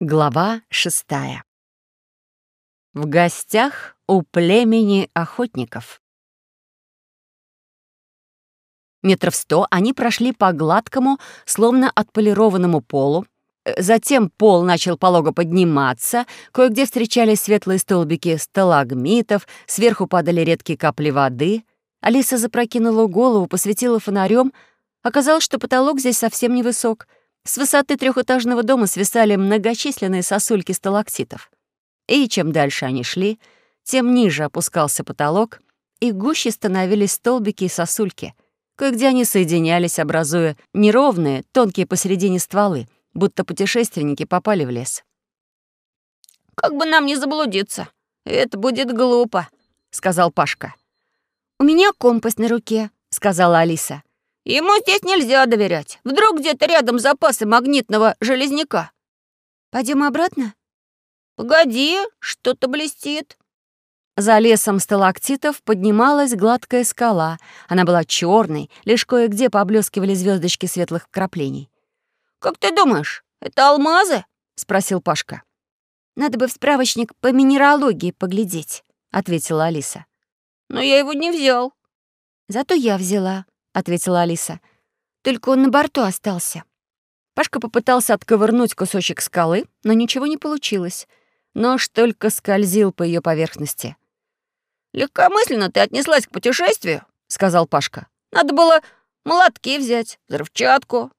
Глава шестая. В гостях у племени охотников. Метров сто они прошли по гладкому, словно отполированному полу. Э, затем пол начал полого подниматься, кое-где встречались светлые столбики сталагмитов, сверху падали редкие капли воды. Алиса запрокинула голову, посветила фонарем. Оказалось, что потолок здесь совсем невысок — с высоты трехэтажного дома свисали многочисленные сосульки сталактитов. И чем дальше они шли, тем ниже опускался потолок, и гуще становились столбики и сосульки. Кое-где они соединялись, образуя неровные, тонкие посередине стволы, будто путешественники попали в лес. «Как бы нам не заблудиться, это будет глупо», — сказал Пашка. «У меня компас на руке», — сказала Алиса. Ему здесь нельзя доверять. Вдруг где-то рядом запасы магнитного железняка. Пойдем обратно? Погоди, что-то блестит. За лесом сталактитов поднималась гладкая скала. Она была черной, лишь кое-где поблескивали звездочки светлых вкраплений. «Как ты думаешь, это алмазы?» — спросил Пашка. «Надо бы в справочник по минералогии поглядеть», — ответила Алиса. «Но я его не взял». «Зато я взяла», ответила Алиса. «Только он на борту остался». Пашка попытался отковырнуть кусочек скалы, но ничего не получилось. Нож только скользил по ее поверхности. «Легкомысленно ты отнеслась к путешествию», — сказал Пашка. «Надо было молотки взять, взрывчатку».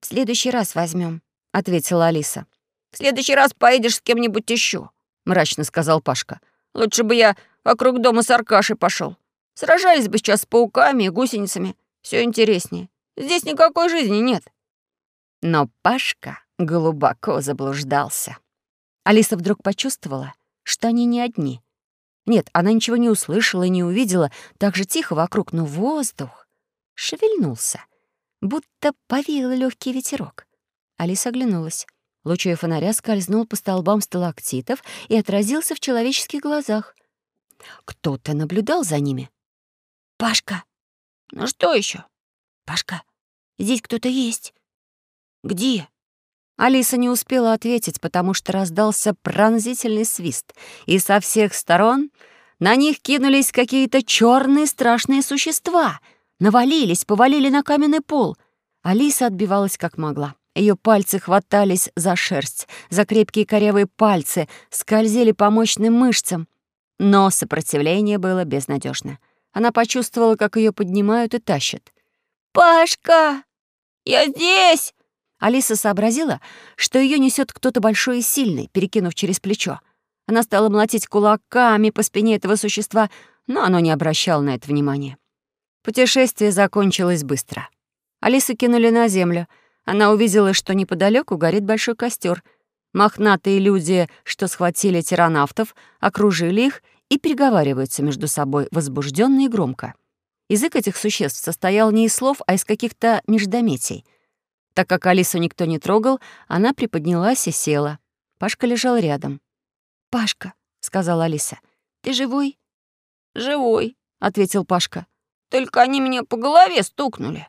«В следующий раз возьмем, ответила Алиса. «В следующий раз поедешь с кем-нибудь еще», — мрачно сказал Пашка. «Лучше бы я вокруг дома с Аркашей пошел. Сражались бы сейчас с пауками и гусеницами. Все интереснее. Здесь никакой жизни нет. Но Пашка глубоко заблуждался. Алиса вдруг почувствовала, что они не одни. Нет, она ничего не услышала и не увидела, так же тихо вокруг, но воздух шевельнулся, будто повеял легкий ветерок. Алиса оглянулась. Луч ее фонаря скользнул по столбам сталактитов и отразился в человеческих глазах. Кто-то наблюдал за ними. «Пашка!» «Ну что еще? «Пашка, здесь кто-то есть». «Где?» Алиса не успела ответить, потому что раздался пронзительный свист, и со всех сторон на них кинулись какие-то черные страшные существа. Навалились, повалили на каменный пол. Алиса отбивалась как могла. Ее пальцы хватались за шерсть, за крепкие корявые пальцы, скользили по мощным мышцам. Но сопротивление было безнадежно. Она почувствовала, как ее поднимают и тащат. «Пашка! Я здесь!» Алиса сообразила, что ее несет кто-то большой и сильный, перекинув через плечо. Она стала молотить кулаками по спине этого существа, но оно не обращало на это внимания. Путешествие закончилось быстро. Алису кинули на землю. Она увидела, что неподалеку горит большой костер. Мохнатые люди, что схватили тиранавтов, окружили их и переговариваются между собой возбужденно и громко. Язык этих существ состоял не из слов, а из каких-то междометий. Так как Алису никто не трогал, она приподнялась и села. Пашка лежал рядом. «Пашка», — сказала Алиса, — «ты живой?» «Живой», — ответил Пашка. «Только они меня по голове стукнули».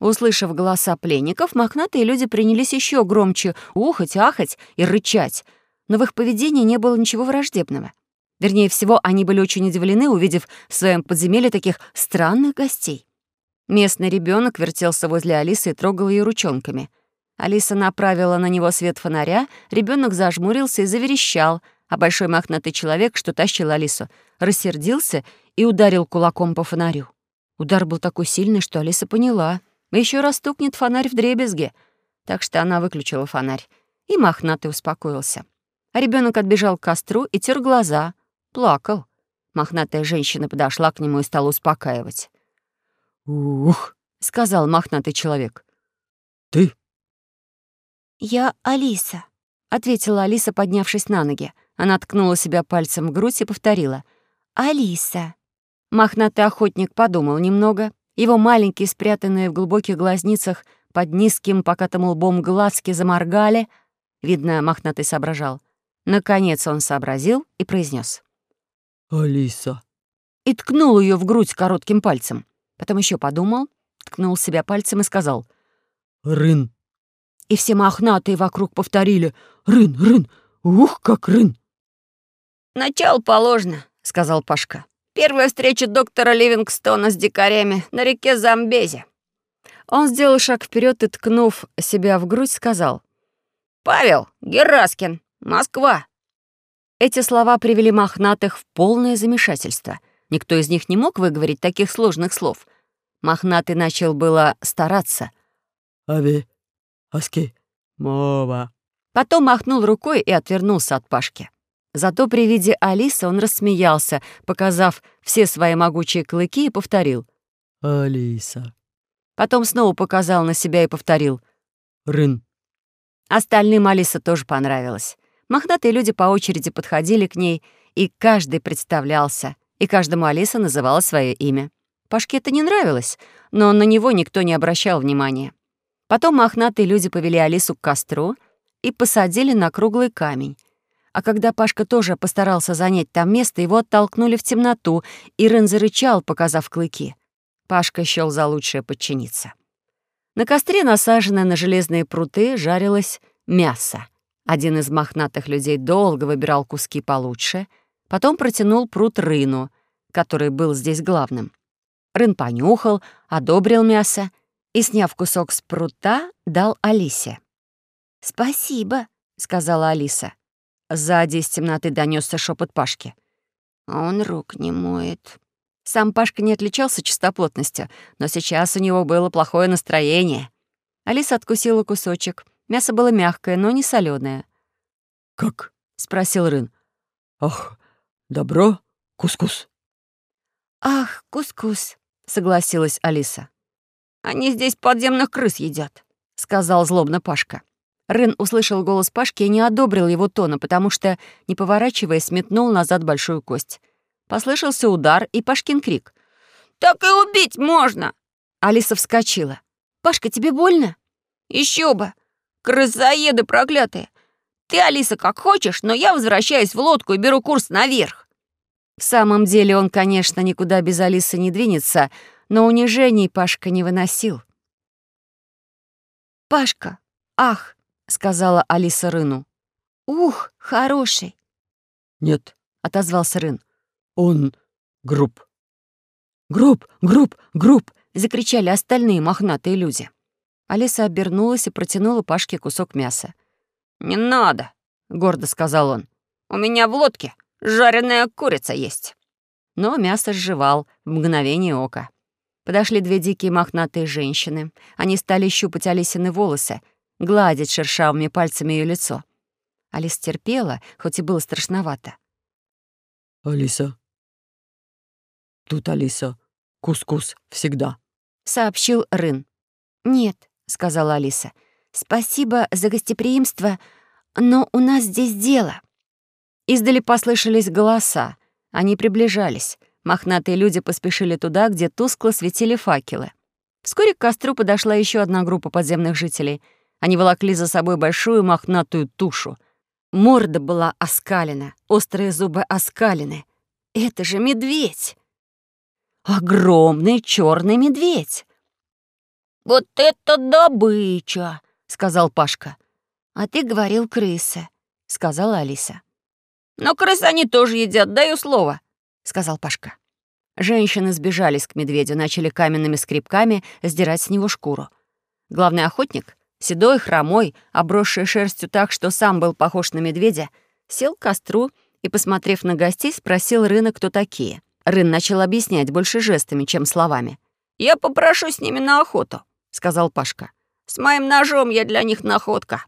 Услышав голоса пленников, мохнатые люди принялись еще громче ухать, ахать и рычать, но в их поведении не было ничего враждебного. Вернее всего, они были очень удивлены, увидев в своем подземелье таких странных гостей. Местный ребенок вертелся возле Алисы и трогал ее ручонками. Алиса направила на него свет фонаря, ребенок зажмурился и заверещал, а большой мохнатый человек, что тащил Алису, рассердился и ударил кулаком по фонарю. Удар был такой сильный, что Алиса поняла. Еще раз стукнет фонарь в дребезге. Так что она выключила фонарь, и мохнатый успокоился. А ребенок отбежал к костру и тер глаза — Плакал. Мохнатая женщина подошла к нему и стала успокаивать. «Ух!» — сказал мохнатый человек. «Ты?» «Я Алиса», — ответила Алиса, поднявшись на ноги. Она ткнула себя пальцем в грудь и повторила. «Алиса». Мохнатый охотник подумал немного. Его маленькие, спрятанные в глубоких глазницах под низким покатым лбом глазки заморгали. Видно, мохнатый соображал. Наконец он сообразил и произнес: «Алиса». И ткнул ее в грудь коротким пальцем. Потом еще подумал, ткнул себя пальцем и сказал. «Рын». И все мохнатые вокруг повторили «Рын, рын, ух, как рын!» «Начало положено», — сказал Пашка. «Первая встреча доктора Ливингстона с дикарями на реке Замбези». Он сделал шаг вперед и, ткнув себя в грудь, сказал «Павел Гераскин, Москва». Эти слова привели мохнатых в полное замешательство. Никто из них не мог выговорить таких сложных слов. Мохнатый начал было стараться. Ави, аски, мова. Потом махнул рукой и отвернулся от Пашки. Зато при виде Алисы он рассмеялся, показав все свои могучие клыки и повторил. Алиса. Потом снова показал на себя и повторил. Рын. Остальным Алиса тоже понравилась. Мохнатые люди по очереди подходили к ней, и каждый представлялся, и каждому Алиса называла свое имя. Пашке это не нравилось, но на него никто не обращал внимания. Потом мохнатые люди повели Алису к костру и посадили на круглый камень. А когда Пашка тоже постарался занять там место, его оттолкнули в темноту, и Рен зарычал, показав клыки. Пашка счёл за лучшее подчиниться. На костре, насаженное на железные пруты, жарилось мясо. Один из мохнатых людей долго выбирал куски получше, потом протянул прут Рыну, который был здесь главным. Рын понюхал, одобрил мясо и, сняв кусок с прута, дал Алисе. «Спасибо», — сказала Алиса. Сзади из темноты донесся шепот Пашки. «Он рук не моет». Сам Пашка не отличался чистоплотностью, но сейчас у него было плохое настроение. Алиса откусила кусочек. Мясо было мягкое, но не соленое. «Как?» — спросил Рын. «Ах, добро, кускус». «Ах, кускус», — согласилась Алиса. «Они здесь подземных крыс едят», — сказал злобно Пашка. Рын услышал голос Пашки и не одобрил его тона, потому что, не поворачиваясь, метнул назад большую кость. Послышался удар и Пашкин крик. «Так и убить можно!» Алиса вскочила. «Пашка, тебе больно?» Еще бы! Крысоеды проклятые! Ты, Алиса, как хочешь, но я возвращаюсь в лодку и беру курс наверх!» В самом деле он, конечно, никуда без Алисы не двинется, но унижений Пашка не выносил. «Пашка, ах!» — сказала Алиса Рыну. «Ух, хороший!» «Нет», — отозвался Рын. «Он груб». «Груб, груб, груб!» — закричали остальные мохнатые люди. Алиса обернулась и протянула Пашке кусок мяса. «Не надо», — гордо сказал он. «У меня в лодке жареная курица есть». Но мясо сживал в мгновение ока. Подошли две дикие мохнатые женщины. Они стали щупать Алисины волосы, гладить шершавыми пальцами ее лицо. Алиса терпела, хоть и было страшновато. «Алиса. Тут Алиса. Кускус всегда», — сообщил Рын. «Нет», — сказала Алиса. «Спасибо за гостеприимство, но у нас здесь дело». Издали послышались голоса. Они приближались. Мохнатые люди поспешили туда, где тускло светили факелы. Вскоре к костру подошла еще одна группа подземных жителей. Они волокли за собой большую мохнатую тушу. Морда была оскалена, острые зубы оскалены. Это же медведь! Огромный черный медведь! «Вот это добыча!» — сказал Пашка. «А ты говорил крыса», — сказала Алиса. «Но крыс они тоже едят, даю слово», — сказал Пашка. Женщины сбежались к медведю, начали каменными скребками сдирать с него шкуру. Главный охотник, седой, хромой, обросший шерстью так, что сам был похож на медведя, сел к костру и, посмотрев на гостей, спросил Рына, кто такие. Рын начал объяснять больше жестами, чем словами. «Я попрошу с ними на охоту», сказал Пашка. «С моим ножом я для них находка».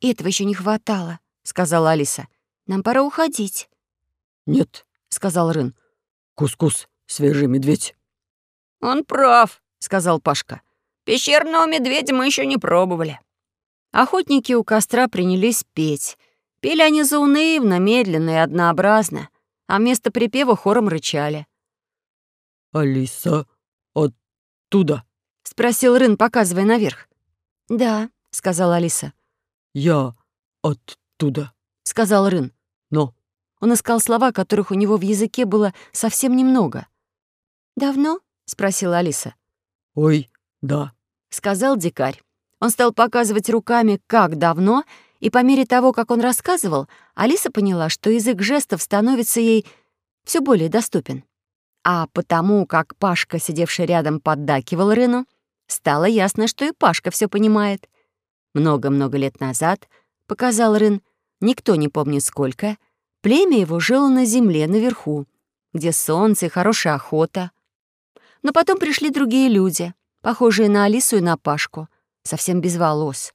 «Этого еще не хватало», — сказала Алиса. «Нам пора уходить». «Нет», — сказал Рын. «Кускус, свежий медведь». «Он прав», — сказал Пашка. «Пещерного медведя мы еще не пробовали». Охотники у костра принялись петь. Пели они заунывно, медленно и однообразно, а вместо припева хором рычали. «Алиса, оттуда!» — спросил Рын, показывая наверх. «Да», — сказала Алиса. «Я оттуда», — сказал Рын. «Но...» Он искал слова, которых у него в языке было совсем немного. «Давно?» — спросила Алиса. «Ой, да», — сказал дикарь. Он стал показывать руками, как давно, и по мере того, как он рассказывал, Алиса поняла, что язык жестов становится ей все более доступен. А потому, как Пашка, сидевший рядом, поддакивал Рену, стало ясно, что и Пашка все понимает. Много-много лет назад, показал Рен, никто не помнит сколько, племя его жило на земле наверху, где солнце и хорошая охота. Но потом пришли другие люди, похожие на Алису и на Пашку, совсем без волос.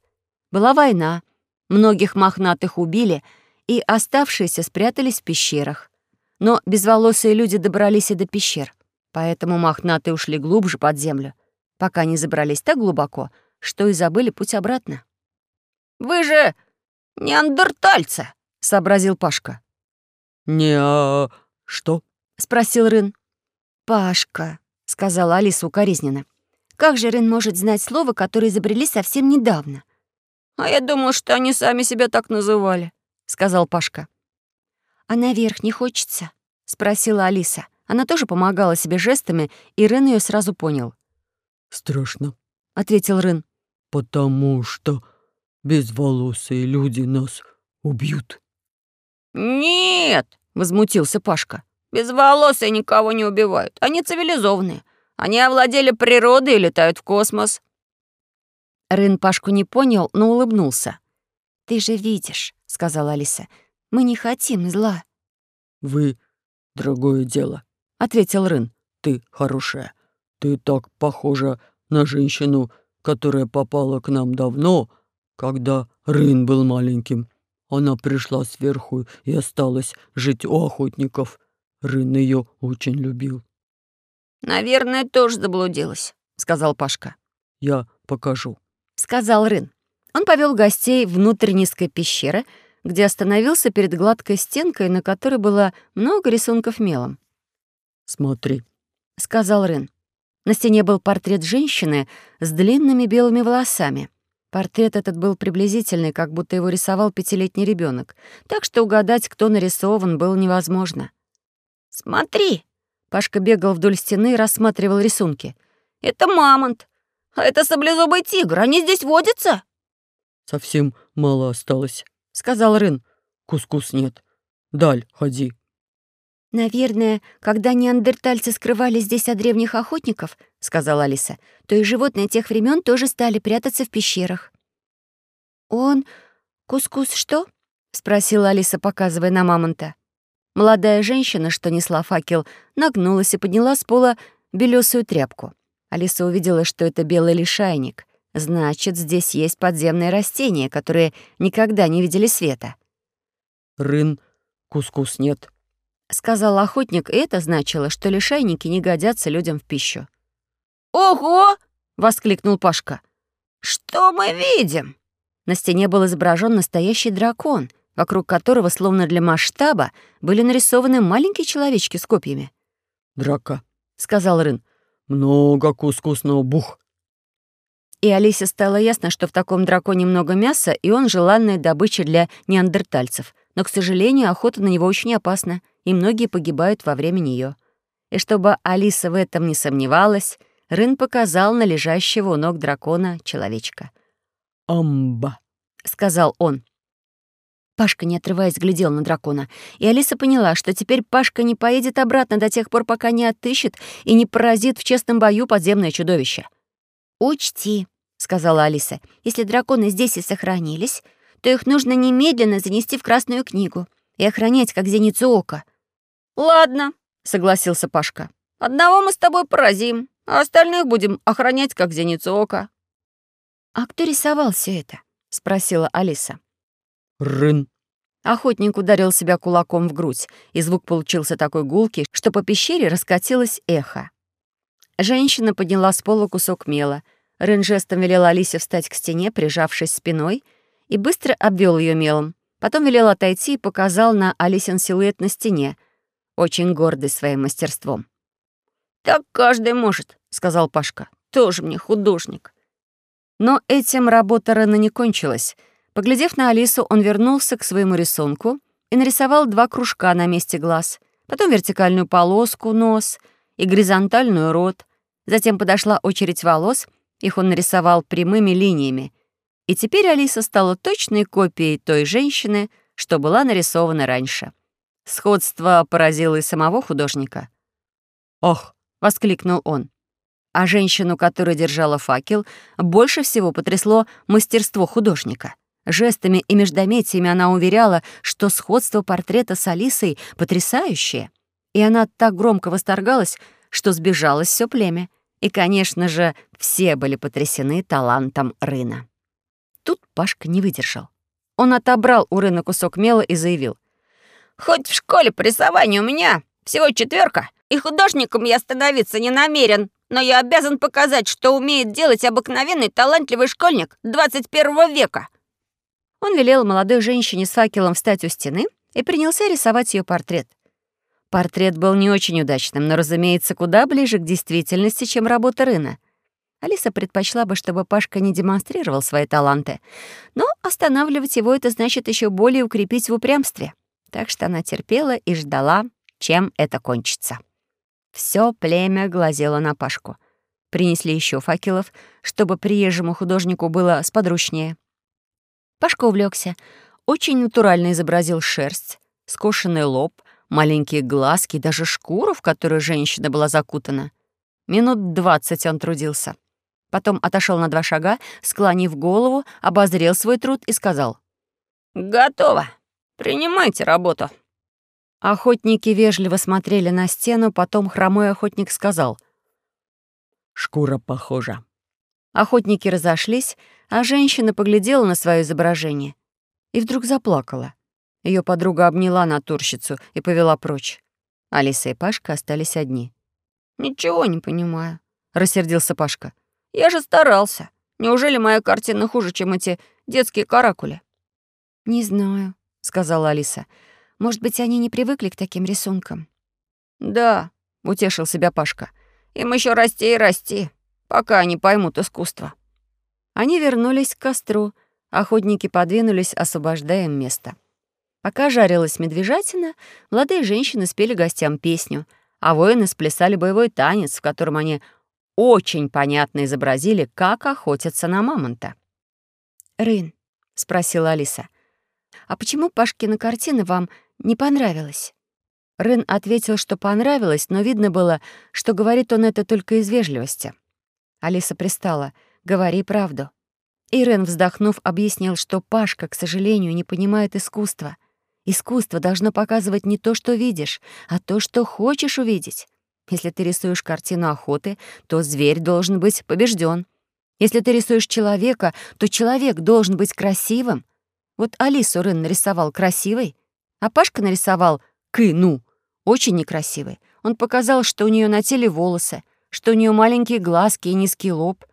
Была война, многих мохнатых убили, и оставшиеся спрятались в пещерах. Но безволосые люди добрались и до пещер, поэтому мохнатые ушли глубже под землю, пока не забрались так глубоко, что и забыли путь обратно. «Вы же неандертальцы!» — сообразил Пашка. «Не а что?» — спросил Рын. «Пашка», — сказала Алиса укоризненно. «Как же Рын может знать слово, которое изобрели совсем недавно?» «А я думал, что они сами себя так называли», — сказал Пашка. «А наверх не хочется?» — спросила Алиса. Она тоже помогала себе жестами, и Рын ее сразу понял. «Страшно», — ответил Рын. «потому что безволосые люди нас убьют». «Нет!» — возмутился Пашка. «Безволосые никого не убивают. Они цивилизованные. Они овладели природой и летают в космос». Рын Пашку не понял, но улыбнулся. «Ты же видишь», — сказала Алиса, — «мы не хотим зла». «Вы — другое дело», — ответил Рын. «Ты хорошая. Ты так похожа на женщину, которая попала к нам давно, когда Рын был маленьким. Она пришла сверху и осталась жить у охотников. Рын ее очень любил. «Наверное, тоже заблудилась», — сказал Пашка. «Я покажу», — сказал Рын. Он повел гостей внутрь низкой пещеры, где остановился перед гладкой стенкой, на которой было много рисунков мелом. «Смотри», — сказал Рын. На стене был портрет женщины с длинными белыми волосами. Портрет этот был приблизительный, как будто его рисовал пятилетний ребенок, так что угадать, кто нарисован, было невозможно. «Смотри!» Пашка бегал вдоль стены и рассматривал рисунки. «Это мамонт! А это саблезубый тигр! Они здесь водятся?» «Совсем мало осталось», — сказал Рын. «Кускус нет. Даль, ходи». «Наверное, когда неандертальцы скрывали здесь от древних охотников, — сказала Алиса, — то и животные тех времен тоже стали прятаться в пещерах». «Он... Кускус что?» — спросила Алиса, показывая на мамонта. Молодая женщина, что несла факел, нагнулась и подняла с пола белесую тряпку. Алиса увидела, что это белый лишайник. Значит, здесь есть подземные растения, которые никогда не видели света. «Рын, кускус нет», — сказал охотник, и это значило, что лишайники не годятся людям в пищу. «Ого!» — воскликнул Пашка. «Что мы видим?» На стене был изображен настоящий дракон, вокруг которого, словно для масштаба, были нарисованы маленькие человечки с копьями. «Драка», — сказал Рын. «Много кускусного бух». И Алисе стало ясно, что в таком драконе много мяса, и он желанная добыча для неандертальцев. Но, к сожалению, охота на него очень опасна и многие погибают во время нее. И чтобы Алиса в этом не сомневалась, Рын показал на лежащего у ног дракона человечка. «Амба», — сказал он. Пашка, не отрываясь, глядел на дракона, и Алиса поняла, что теперь Пашка не поедет обратно до тех пор, пока не отыщет и не поразит в честном бою подземное чудовище. «Учти», — сказала Алиса, — «если драконы здесь и сохранились, то их нужно немедленно занести в Красную книгу и охранять, как зеницу ока. «Ладно», — согласился Пашка. «Одного мы с тобой поразим, а остальных будем охранять, как зеницу ока». «А кто рисовал все это?» — спросила Алиса. «Рын». Охотник ударил себя кулаком в грудь, и звук получился такой гулкий, что по пещере раскатилось эхо. Женщина подняла с пола кусок мела. Рын жестом велела Алисе встать к стене, прижавшись спиной, и быстро обвел ее мелом. Потом велел отойти и показал на Алисин силуэт на стене — очень гордый своим мастерством. «Так каждый может», — сказал Пашка. «Тоже мне художник». Но этим работа Рена не кончилась. Поглядев на Алису, он вернулся к своему рисунку и нарисовал два кружка на месте глаз, потом вертикальную полоску — нос и горизонтальную — рот. Затем подошла очередь волос, Их он нарисовал прямыми линиями. И теперь Алиса стала точной копией той женщины, что была нарисована раньше. Сходство поразило и самого художника. «Ах!» — воскликнул он. А женщину, которая держала факел, больше всего потрясло мастерство художника. Жестами и междометиями она уверяла, что сходство портрета с Алисой потрясающее. И она так громко восторгалась, что сбежалось все племя. И, конечно же, все были потрясены талантом Рына. Тут Пашка не выдержал. Он отобрал у Рына кусок мела и заявил. «Хоть в школе по у меня всего четверка, и художником я становиться не намерен, но я обязан показать, что умеет делать обыкновенный талантливый школьник 21 века». Он велел молодой женщине с факелом встать у стены и принялся рисовать ее портрет. Портрет был не очень удачным, но, разумеется, куда ближе к действительности, чем работа Рына. Алиса предпочла бы, чтобы Пашка не демонстрировал свои таланты, но останавливать его — это значит еще более укрепить в упрямстве. Так что она терпела и ждала, чем это кончится. Все племя глазело на Пашку. Принесли еще факелов, чтобы приезжему художнику было сподручнее. Пашка увлекся, очень натурально изобразил шерсть, скошенный лоб, маленькие глазки и даже шкуру, в которую женщина была закутана. Минут двадцать он трудился. Потом отошел на два шага, склонив голову, обозрел свой труд и сказал. «Готово. Принимайте работу». Охотники вежливо смотрели на стену, потом хромой охотник сказал. «Шкура похожа». Охотники разошлись, а женщина поглядела на свое изображение и вдруг заплакала. Ее подруга обняла натурщицу и повела прочь. Алиса и Пашка остались одни. «Ничего не понимаю», — рассердился Пашка. «Я же старался. Неужели моя картина хуже, чем эти детские каракули?» «Не знаю», — сказала Алиса. Может быть, они не привыкли к таким рисункам? Да, утешил себя Пашка. Им еще расти и расти, пока они поймут искусство. Они вернулись к костру. Охотники подвинулись, освобождая место. Пока жарилась медвежатина, молодые женщины спели гостям песню, а воины сплясали боевой танец, в котором они очень понятно изобразили, как охотятся на мамонта. «Рын», — спросила Алиса, — «а почему Пашкина картина вам не понравилось?» Рын ответил, что понравилось, но видно было, что говорит он это только из вежливости. Алиса пристала. «Говори правду». И Рен, вздохнув, объяснил, что Пашка, к сожалению, не понимает искусства. Искусство должно показывать не то, что видишь, а то, что хочешь увидеть. Если ты рисуешь картину охоты, то зверь должен быть побежден. Если ты рисуешь человека, то человек должен быть красивым. Вот Алису Рын нарисовал красивой, а Пашка нарисовал Кыну, очень некрасивый. Он показал, что у нее на теле волосы, что у нее маленькие глазки и низкий лоб.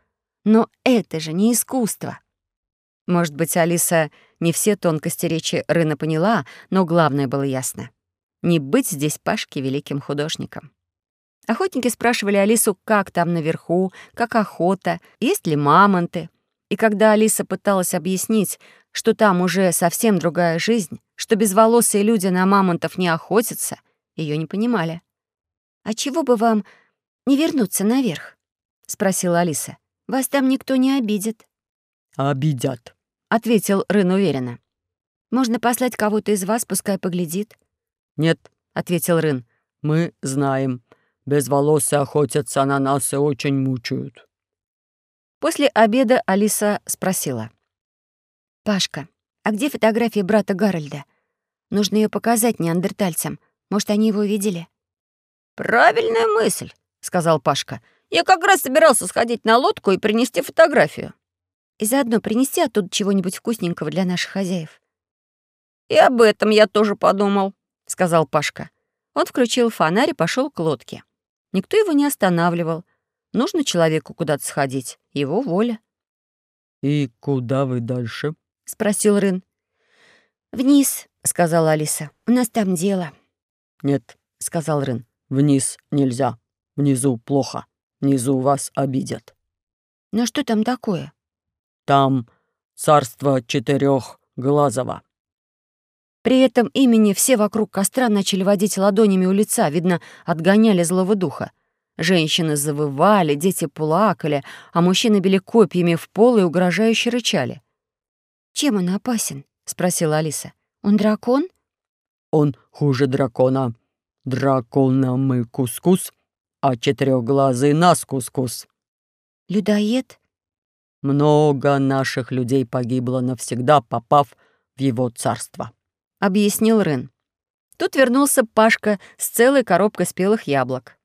Но это же не искусство. Может быть, Алиса не все тонкости речи Рына поняла, но главное было ясно. Не быть здесь Пашке великим художником. Охотники спрашивали Алису, как там наверху, как охота, есть ли мамонты. И когда Алиса пыталась объяснить, что там уже совсем другая жизнь, что безволосые люди на мамонтов не охотятся, ее не понимали. «А чего бы вам не вернуться наверх?» — спросила Алиса. «Вас там никто не обидит». «Обидят», — ответил Рын уверенно. «Можно послать кого-то из вас, пускай поглядит». «Нет», — ответил Рын. «Мы знаем. Безволосые охотятся на нас и очень мучают». После обеда Алиса спросила. «Пашка, а где фотография брата Гарольда? Нужно ее показать неандертальцам. Может, они его видели?» «Правильная мысль», — сказал Пашка. «Я как раз собирался сходить на лодку и принести фотографию». «И заодно принести оттуда чего-нибудь вкусненького для наших хозяев». «И об этом я тоже подумал», — сказал Пашка. Он включил фонарь и пошел к лодке. Никто его не останавливал. Нужно человеку куда-то сходить. Его воля. «И куда вы дальше?» — спросил Рын. «Вниз», — сказала Алиса. «У нас там дело». «Нет», — сказал Рын. «Вниз нельзя. Внизу плохо. Внизу вас обидят». «Но что там такое?» «Там царство четырех глазова». При этом имени все вокруг костра начали водить ладонями у лица, видно, отгоняли злого духа. Женщины завывали, дети плакали, а мужчины били копьями в пол и угрожающе рычали. «Чем он опасен?» — спросила Алиса. «Он дракон?» «Он хуже дракона. Дракона мы кускус, а четырехглазый нас кускус». «Людоед?» «Много наших людей погибло навсегда, попав в его царство», — объяснил Рен. Тут вернулся Пашка с целой коробкой спелых яблок.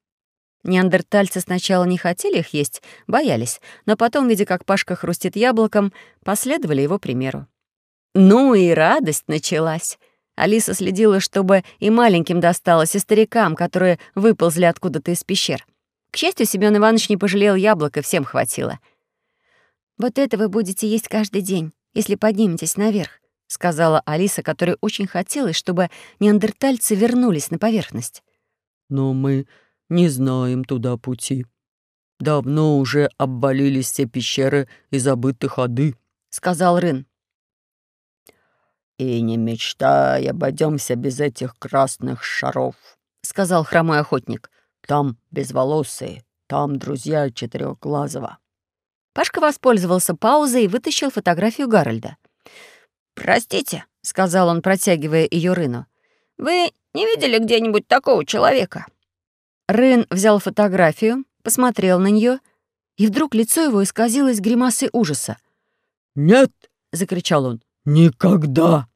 Неандертальцы сначала не хотели их есть, боялись, но потом, видя, как Пашка хрустит яблоком, последовали его примеру. Ну и радость началась. Алиса следила, чтобы и маленьким досталось, и старикам, которые выползли откуда-то из пещер. К счастью, Семён Иванович не пожалел яблок, и всем хватило. «Вот это вы будете есть каждый день, если подниметесь наверх», — сказала Алиса, которой очень хотелось, чтобы неандертальцы вернулись на поверхность. «Но мы не знаем туда пути. Давно уже обвалились все пещеры и забыты ходы», — сказал Рын. «И не мечтай, обойдемся без этих красных шаров», — сказал хромой охотник. «Там безволосые, там друзья Четырехглазого». Пашка воспользовался паузой и вытащил фотографию Гарольда. «Простите», — сказал он, протягивая ее Рыну. «Вы не видели где-нибудь такого человека?» Рын взял фотографию, посмотрел на нее, и вдруг лицо его исказилось гримасой ужаса. «Нет!» — закричал он. «Никогда!»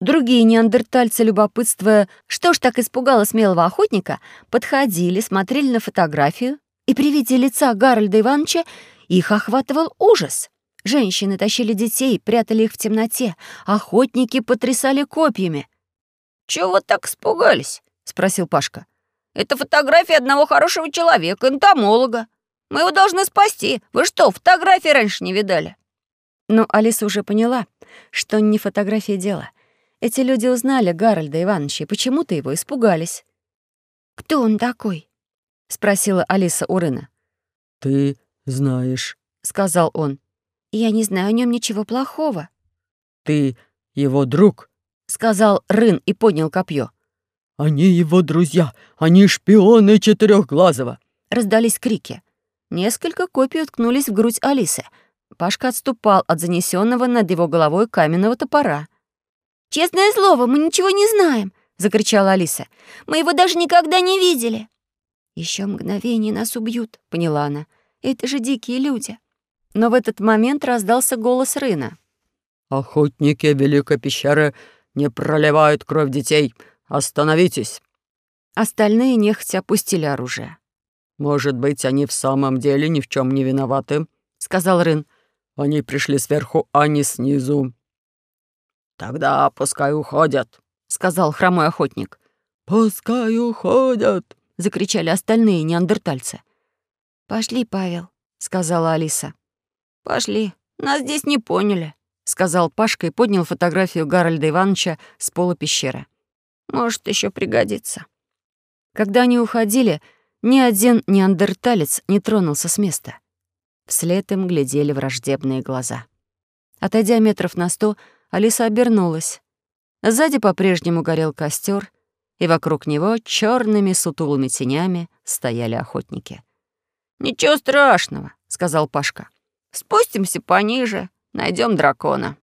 Другие неандертальцы, любопытствуя, что ж так испугало смелого охотника, подходили, смотрели на фотографию, и при виде лица Гарольда Ивановича их охватывал ужас. Женщины тащили детей, прятали их в темноте, охотники потрясали копьями. «Чего вы так испугались?» — спросил Пашка. Это фотография одного хорошего человека, энтомолога. Мы его должны спасти. Вы что, фотографии раньше не видали?» Но Алиса уже поняла, что не фотография дело. Эти люди узнали Гарольда Ивановича и почему-то его испугались. «Кто он такой?» — спросила Алиса у Рына. «Ты знаешь», — сказал он. «Я не знаю о нем ничего плохого». «Ты его друг», — сказал Рын и поднял копье. «Они его друзья! Они шпионы Четырехглазого!» Раздались крики. Несколько копий уткнулись в грудь Алисы. Пашка отступал от занесенного над его головой каменного топора. «Честное слово, мы ничего не знаем!» — закричала Алиса. «Мы его даже никогда не видели!» Еще мгновение нас убьют», — поняла она. «Это же дикие люди». Но в этот момент раздался голос Рына. «Охотники Великой пещеры не проливают кровь детей. «Остановитесь!» Остальные нехотя опустили оружие. «Может быть, они в самом деле ни в чем не виноваты», — сказал Рын. «Они пришли сверху, а не снизу». «Тогда пускай уходят», — сказал хромой охотник. «Пускай уходят», — закричали остальные неандертальцы. «Пошли, Павел», — сказала Алиса. «Пошли, нас здесь не поняли», — сказал Пашка и поднял фотографию Гарольда Ивановича с пола пещеры. Может, еще пригодится. Когда они уходили, ни один неандерталец не тронулся с места. Вслед им глядели враждебные глаза. Отойдя метров на сто, Алиса обернулась. Сзади по-прежнему горел костер, и вокруг него черными сутулыми тенями стояли охотники. «Ничего страшного», — сказал Пашка. «Спустимся пониже, найдем дракона».